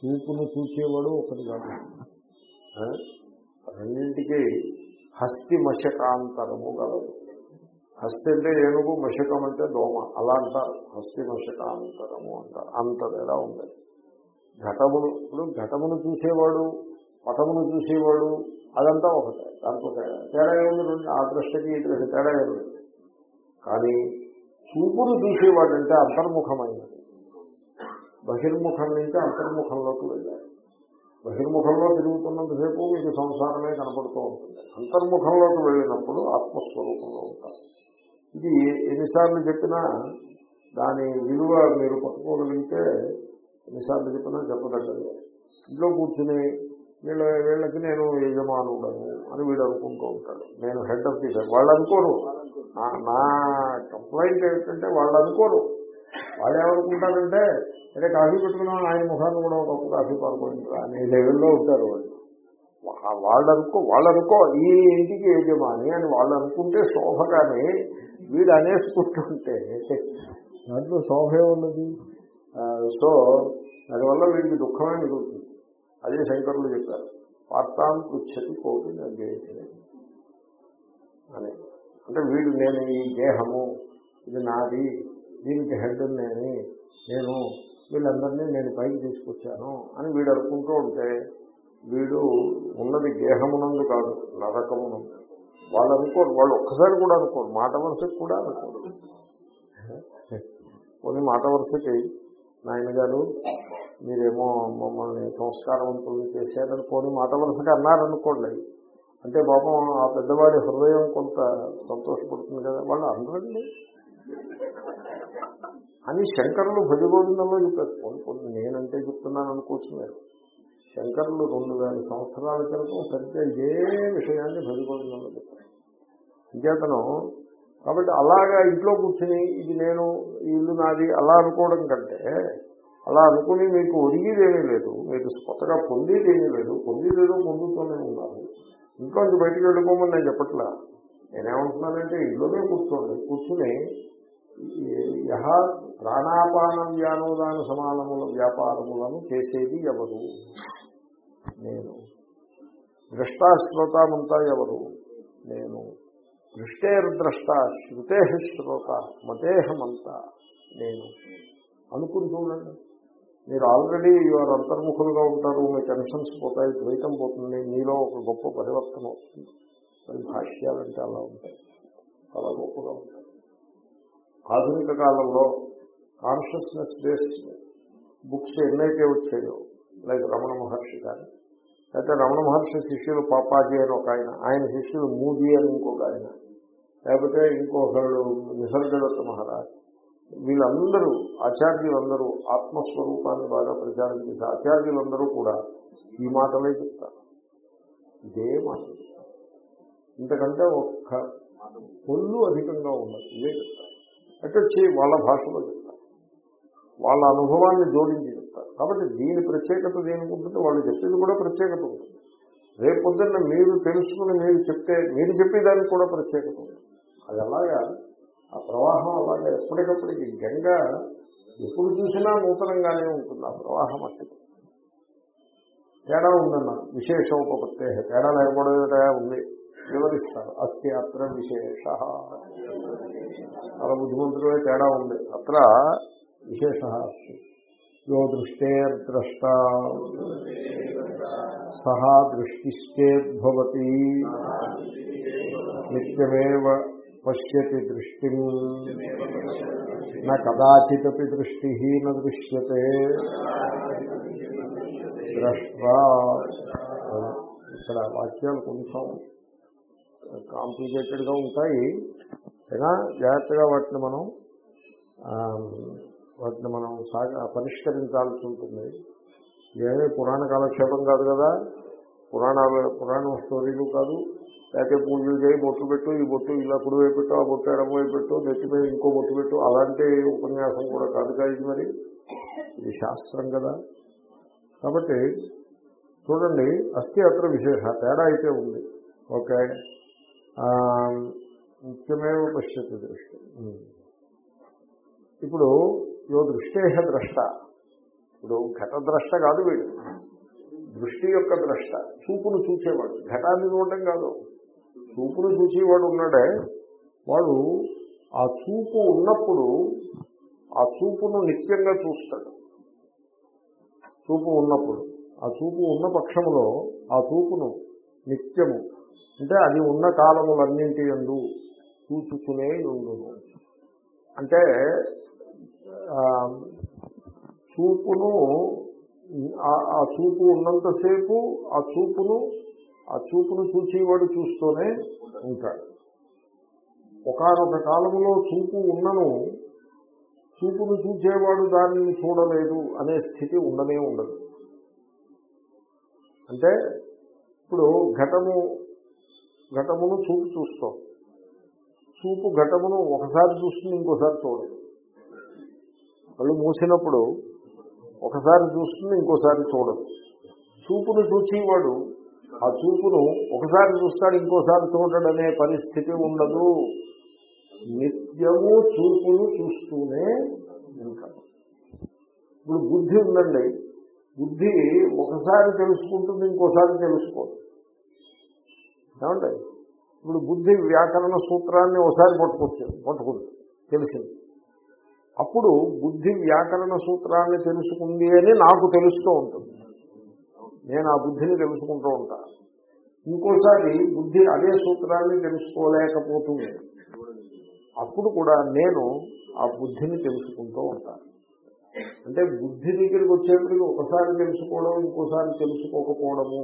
[SPEAKER 1] చూపును చూచేవాడు ఒకటి కాదు? రెండింటికి హస్తి మశకాంతరము గలదు. హస్తి అంటే ఏనుగు మశకం అంటే దోమ. అలా అంటారు. హస్తి మశకాంతరము అంటారు. అంత తేడా ఉంది ఘటమును ఇప్పుడు ఘటమును చూసేవాడు పటమును చూసేవాడు అదంతా ఒకటే. దాంట్లో తేడా తేడా ఏముంది? రెండు ఆ దృష్టికి ఈ దృష్టి తేడా ఏమి కానీ చూపును చూసేవాడంటే అంతర్ముఖమైనది. బహిర్ముఖం నుంచి అంతర్ముఖంలోకి వెళ్ళాలి బహిర్ముఖంలో తిరుగుతున్నంతసేపు మీకు సంసారమే కనపడుతూ ఉంటుంది. అంతర్ముఖంలోకి వెళ్ళినప్పుడు ఆత్మస్వరూపంలో ఉంటారు. ఇది ఎన్నిసార్లు చెప్పినా దాని విలువ మీరు పట్టుకోగలిగితే ఎన్నిసార్లు చెప్పినా చెప్పదగ్గదు. ఇంట్లో కూర్చుని వీళ్ళ వీళ్ళకి నేను యజమానుడను అని వీడు అనుకుంటూ ఉంటాడు. నేను హెడ్ ఆఫ్ ది వాళ్ళు అనుకోరు. నా- నా కంప్లైంట్ ఏంటంటే వాళ్ళు అనుకోరు. వాళ్ళు ఏమనుకుంటారంటే అంటే కాఫీ పెట్టుకున్నాం ఆయన ముఖాన్ని కూడా ఒక కాఫీ పాల్గొంటారు అనే లెవెల్లో ఉంటారు వాళ్ళు. వాళ్ళు అనుకో వాళ్ళు అనుకో ఈ ఇంటికి యజమాని అని వాళ్ళు అనుకుంటే శోభ కానీ వీడు అనేసుకుంటుంటే దాంట్లో శోభే ఉన్నది సో దానివల్ల వీడికి దుఃఖమే మిగులుతుంది. అదే శంకరులు చెప్పారు. వార్తాం పృచ్చతి కోటి అని. అంటే వీడు నేను ఈ దేహము ఇది నాది దీనికి హెడ్ నేని నేను వీళ్ళందరినీ నేను పైకి తీసుకొచ్చాను అని వీడు అనుకుంటూ ఉంటే వీడు ఉన్నది దేహమునందు కాదు నరకమునందు. వాళ్ళు అనుకోరు వాళ్ళు ఒక్కసారి కూడా అనుకోరు మాట వరుసకి కూడా అనుకోరు. కొన్ని మాట వరుసకి నాయన గారు మీరేమో మమ్మల్ని సంస్కారవంతులు చేశారని పోనీ మాట వరుసగా అన్నారనుకోండి. అంటే పాపం ఆ పెద్దవాడి హృదయం కొంత సంతోషపడుతుంది కదా. వాళ్ళు అందరండి అని శంకరులు భజగోవిందంలో చెప్పారు. కొన్ని కొన్ని నేనంటే చెప్తున్నాను అనుకోవచ్చు మీరు. శంకరులు రెండు వేల సంవత్సరాల క్రితం సరిగ్గా ఇదే విషయాన్ని భజగోవిందంలో చెప్పారు. ఇంకేతను కాబట్టి అలాగా ఇంట్లో కూర్చుని ఇది నేను ఈ ఇల్లు నాది అలా అనుకోవడం కంటే అలా అనుకుని మీకు ఒరిగిదేమీ లేదు. మీకు కొత్తగా పొందేదేమీ లేదు. పొందేదేదో పొందుతూనే ఉన్నారు ఇంట్లోంచి బయటకు వెళ్ళిపోమని నేను చెప్పట్లా. నేనేమంటున్నానంటే ఇంట్లోనే కూర్చోండి. కూర్చుని యహ ప్రాణాపాన వ్యానోదాన సమానముల వ్యాపారములను చేసేది ఎవరు? నేను. ద్రష్టాశ్రోతామంతా ఎవరు? నేను. దృష్టేర్ద్రష్ట శృతే శ్రోత మతేహమంతా నేను. అనుకుని చూడండి మీరు ఆల్రెడీ యువర్ అంతర్ముఖులుగా ఉంటారు మీ టెన్షన్స్ పోతాయి ద్వైతం పోతుంది మీలో ఒక గొప్ప పరివర్తన వస్తుంది. మరి భాష్యాలంటే అలా ఉంటాయి. చాలా గొప్పగా ఉంటాయి. ఆధునిక కాలంలో కాన్షియస్నెస్ బేస్డ్ బుక్స్ ఎన్నైతే వచ్చాయో లైక్ రమణ మహర్షి కానీ అయితే రమణ మహర్షి శిష్యులు పాపాజీ అని ఒక ఆయన ఆయన శిష్యులు మూజీ అని ఇంకొక ఆయన లేకపోతే ఇంకొకళ్ళు నిసర్గదత్త మహారాజ్ వీళ్ళందరూ ఆచార్యులందరూ ఆత్మస్వరూపాన్ని బాగా ప్రచారం చేసే ఆచార్యులందరూ కూడా ఈ మాటలే చెప్తారు. ఇదే మాట. ఇంతకంటే ఒక్క పొల్లు అధికంగా ఉండదు. ఇదే చెప్తారు. అంటే వాళ్ళ భాషలో చెప్తారు. వాళ్ళ అనుభవాన్ని జోడించి చెప్తారు. కాబట్టి దీని ప్రత్యేకత దేనికి ఉంటుంది వాళ్ళు చెప్పేది కూడా ప్రత్యేకత ఉంటుంది. రేపు పొద్దున్న మీరు తెలుసుకుని మీరు చెప్తే మీరు చెప్పేదానికి కూడా ప్రత్యేకత ఉంది అది అలాగా? ఆ ప్రవాహం అలాగే ఎప్పటికప్పటికి గంగ ఎప్పుడు చూసినా నూతనంగానే ఉంటుంది ఆ ప్రవాహం అట్టి తేడా ఉందన్న విశేషోపత్తే తేడా లేకపోవడమే ఉంది. వివరిస్తారు. అస్తి అత్ర విశేష. చాలా బుద్ధిమంతుడే తేడా ఉంది. అత్ర విశేష అస్తి. యో దృష్టేర్ద్రష్ట సహా దృష్టిశ్చేద్భవతి నిత్యమేవ పశ్యతి దృష్టి. కదాచిదపి దృష్టి న దృశ్యతే. ద్రష్ట ఇక్కడ వాక్యాలు కొంచెం కాంప్లికేటెడ్గా ఉంటాయి. అయినా జాగ్రత్తగా వాటిని మనం వాటిని మనం సాగ పరిష్కరించాల్సి ఉంటుంది. ఏమీ పురాణ కాలక్షేపం కాదు కదా. పురాణాలు పురాణ స్టోరీలు కాదు. లేకపోతే పూజలు చేయి బొట్టు పెట్టు ఈ బొట్టు ఇలా కుడివైపు పెట్టు ఆ బొట్టు ఎడమవైపు పెట్టు నెత్తి మీద ఇంకో బొట్టు పెట్టు. అలాంటి ఉపన్యాసం కూడా కాదు కాదు ఇది మరి? ఇది శాస్త్రం కదా? కాబట్టి చూడండి అస్థి అత్ర విశేష తేడా అయితే ఉంది. ఓకే. ముఖ్యమే ముఖ్యమేవ పశ్యతి దృష్టి. ఇప్పుడు యో దృష్టేహ ద్రష్ట. ఇప్పుడు ఘటద్రష్ట కాదు వీడు. దృష్టి యొక్క ద్రష్ట. చూపును చూసేవాడు ఘటాన్ని చూడటం కాదు. చూపును చూసేవాడు ఉన్నాడే వాడు ఆ చూపు ఉన్నప్పుడు ఆ చూపును నిత్యంగా చూస్తాడు. చూపు ఉన్నప్పుడు ఆ చూపు ఉన్న పక్షంలో ఆ చూపును నిత్యము అంటే అది ఉన్న కాలములన్నింటి ఎందు చూచుచునే ఉండును. అంటే చూపును ఆ చూపు ఉన్నంతసేపు ఆ చూపును ఆ చూపును చూచేవాడు చూస్తూనే ఉంటాడు. ఒకనొక కాలంలో చూపు ఉన్నను చూపును చూచేవాడు దానిని చూడలేదు అనే స్థితి ఉండనే ఉండదు. అంటే ఇప్పుడు ఘటము ఘటమును చూపు చూస్తాం. చూపు ఘటమును ఒకసారి చూస్తుంది ఇంకోసారి చూడదు. కళ్ళు మూసినప్పుడు ఒకసారి చూస్తుంది ఇంకోసారి చూడదు. చూపును చూచేవాడు ఆ చూపును ఒకసారి చూస్తాడు ఇంకోసారి చూడడనే పరిస్థితి ఉండదు. నిత్యము చూపును చూస్తూనే ఉంటాడు ఇప్పుడు బుద్ధి ఉందండి. బుద్ధి ఒకసారి తెలుసుకుంటుంది ఇంకోసారి తెలుసుకోదు. ఏమండి? ఇప్పుడు బుద్ధి వ్యాకరణ సూత్రాన్ని ఒకసారి పట్టుకొచ్చింది పట్టుకుంది తెలిసింది. అప్పుడు బుద్ధి వ్యాకరణ సూత్రాన్ని తెలుసుకుంది అని నాకు తెలుస్తూ ఉంటుంది. నేను ఆ బుద్ధిని తెలుసుకుంటూ ఉంటాను ఇంకోసారి బుద్ధి అదే సూత్రాన్ని తెలుసుకోలేకపోతుంది అప్పుడు కూడా నేను ఆ బుద్ధిని తెలుసుకుంటూ ఉంటాను అంటే బుద్ధి దగ్గరికి వచ్చేప్పటికి ఒకసారి తెలుసుకోవడం ఇంకోసారి తెలుసుకోకపోవడము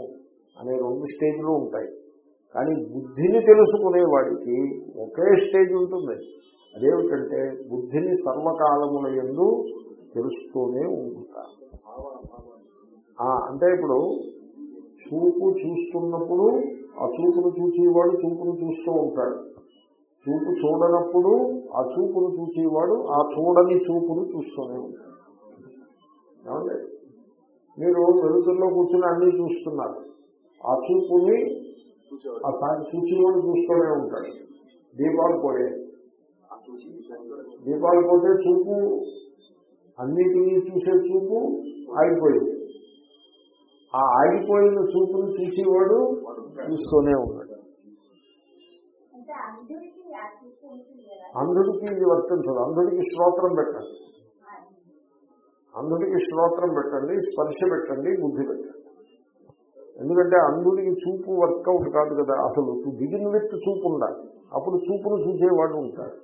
[SPEAKER 1] అనే రెండు స్టేజ్లు ఉంటాయి. కానీ బుద్ధిని తెలుసుకునే వాడికి ఒకే స్టేజ్ ఉంటుంది. అదేమిటంటే బుద్ధిని సర్వకాలముల ఎందు తెలుస్తూనే ఉంటారు అంటే ఇప్పుడు చూపు చూస్తున్నప్పుడు ఆ చూపును చూచేవాడు చూపును చూస్తూ ఉంటాడు. చూపు చూడనప్పుడు ఆ చూపును చూసేవాడు ఆ చూడని చూపును చూస్తూనే ఉంటాడు. ఏమండి? మీరు వెలుతుల్లో కూర్చుని అన్నీ చూస్తున్నారు. ఆ చూపుని ఆ చూచేవాడు చూస్తూనే ఉంటాడు. దీపాలు పోయే. దీపాలు పోతే చూపు అన్నిటినీ చూసే చూపు ఆగిపోయింది. ఆ ఆగిపోయిన చూపును చూసేవాడు చూస్తూనే ఉన్నాడు.
[SPEAKER 2] అందరికీ
[SPEAKER 1] అంధుడికి ఇది వర్తించదు అంధుడికి శ్రోత్రం పెట్టండి. అంధుడికి శ్రోత్రం పెట్టండి స్పర్శ పెట్టండి బుద్ధి పెట్టండి. ఎందుకంటే అంధుడికి చూపు వర్కౌట్ కాదు కదా అసలు. బిగిన్ విత్ చూపు ఉండాలి. అప్పుడు చూపును చూసేవాడు ఉంటాడు.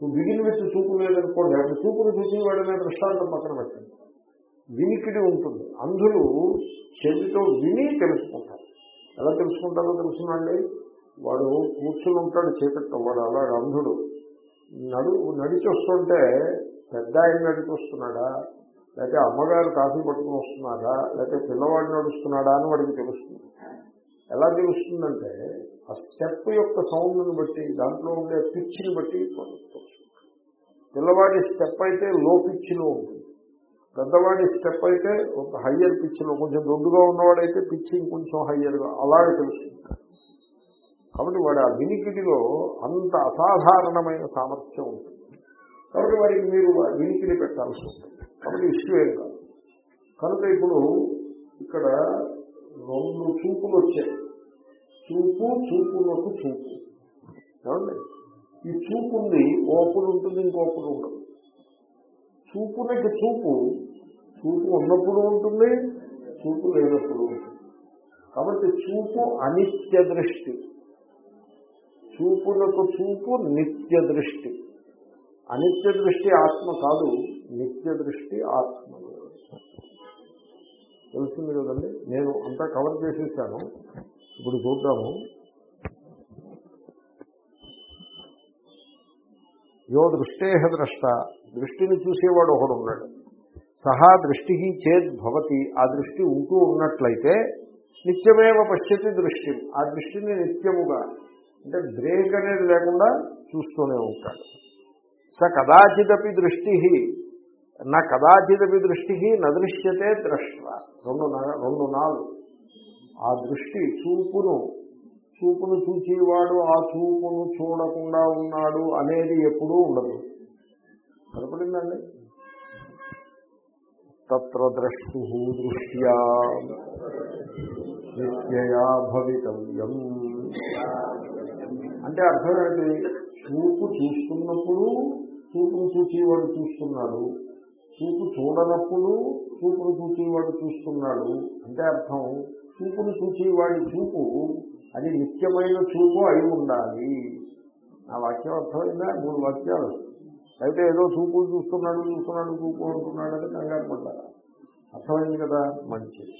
[SPEAKER 1] నువ్వు బిగిన్ విత్ చూపు లేదనుకోండి అప్పుడు చూపును చూసేవాడు అనే దృష్టాంతం పక్కన పెట్టండి. వినికిడి ఉంటుంది. అంధులు చెవితో విని తెలుసుకుంటారు. ఎలా తెలుసుకుంటారో తెలుసునండి వాడు కూర్చుని ఉంటాడు చీకట్లో వాడు అలా అంధుడు. నడు నడిచి వస్తుంటే పెద్ద ఆయన నడిచొస్తున్నాడా? లేకపోతే అమ్మగారు కాఫీ పట్టుకుని వస్తున్నాడా లేకపోతే పిల్లవాడు నడుస్తున్నాడా అని వాడికి తెలుస్తుంది. ఎలా తెలుస్తుందంటే ఆ స్టెప్ యొక్క సౌండ్ని బట్టి దాంట్లో ఉండే పిచ్చిని బట్టి తెలుస్తుంది పిల్లవాడి స్టెప్ అయితే లో పిచ్చిలో ఉంటుంది. పెద్దవాడి స్టెప్ అయితే ఒక హయ్యర్ పిచ్లో కొంచెం దొడ్డుగా ఉన్నవాడైతే పిచ్చి ఇంకొంచెం హయ్యర్గా అలాగే తెలుస్తుంది కాబట్టి వాడు ఆ వినికిడిలో అంత అసాధారణమైన సామర్థ్యం ఉంటుంది. కాబట్టి వాడికి మీరు వినికిడి పెట్టాల్సి ఉంటుంది. కాబట్టి ఇష్యూ ఏం కాదు. కనుక ఇప్పుడు ఇక్కడ రెండు చూపులు వచ్చాయి. చూపు చూపులకు చూపు. ఏమండి? ఈ చూపు ఉంది ఓపుడు ఉంటుంది ఇంకోపుడు ఉండదు. చూపునకి చూపు చూపు ఉన్నప్పుడు ఉంటుంది చూపు లేనప్పుడు ఉంటుంది. కాబట్టి చూపు అనిత్య దృష్టి. చూపులకు చూపు నిత్య దృష్టి. అనిత్య దృష్టి ఆత్మ కాదు నిత్య దృష్టి ఆత్మ. తెలిసింది కదండి? నేను అంతా కవర్ చేసేసాను. ఇప్పుడు చూద్దాము. యో దృష్టేహ ద్రష్ట. దృష్టిని చూసేవాడు ఒకడు ఉన్నాడు సహా దృష్టి చేద్భవతి ఆ దృష్టి ఉంటూ ఉన్నట్లయితే నిత్యమేవ పశ్యతి దృష్టి. ఆ దృష్టిని నిత్యముగా అంటే బ్రేక్ అనేది లేకుండా చూస్తూనే ఉంటాడు. స కదాచిదపి దృష్టి. నా కదాచిదపి దృష్టి నదృశ్యతే ద్రష్ట. రెండు రెండు నాలుగు ఆ దృష్టి చూపును చూపును చూచేవాడు ఆ చూపును చూడకుండా ఉన్నాడు అనేది ఎప్పుడూ ఉండదు. కనపడిందండి తత్ర ద్రష్టు దృష్ట్యా నిత్యయా భవితవ్యం. అంటే అర్థం ఏంటి? చూపు చూస్తున్నప్పుడు చూపును చూచేవాడు చూస్తున్నాడు. చూపు చూడనప్పుడు చూపును చూచేవాడు చూస్తున్నాడు. అంటే అర్థం? చూపును చూచేవాడి చూపు అది నిత్యమైన చూపు అయి ఉండాలి. ఆ వాక్యం అర్థమైందా? మూడు వాక్యాలు. అయితే ఏదో చూపు చూస్తున్నాడు చూస్తున్నాడు చూపు అంటున్నాడు అని కంగారు పడ్డారా. అర్థమైంది కదా? మంచిది.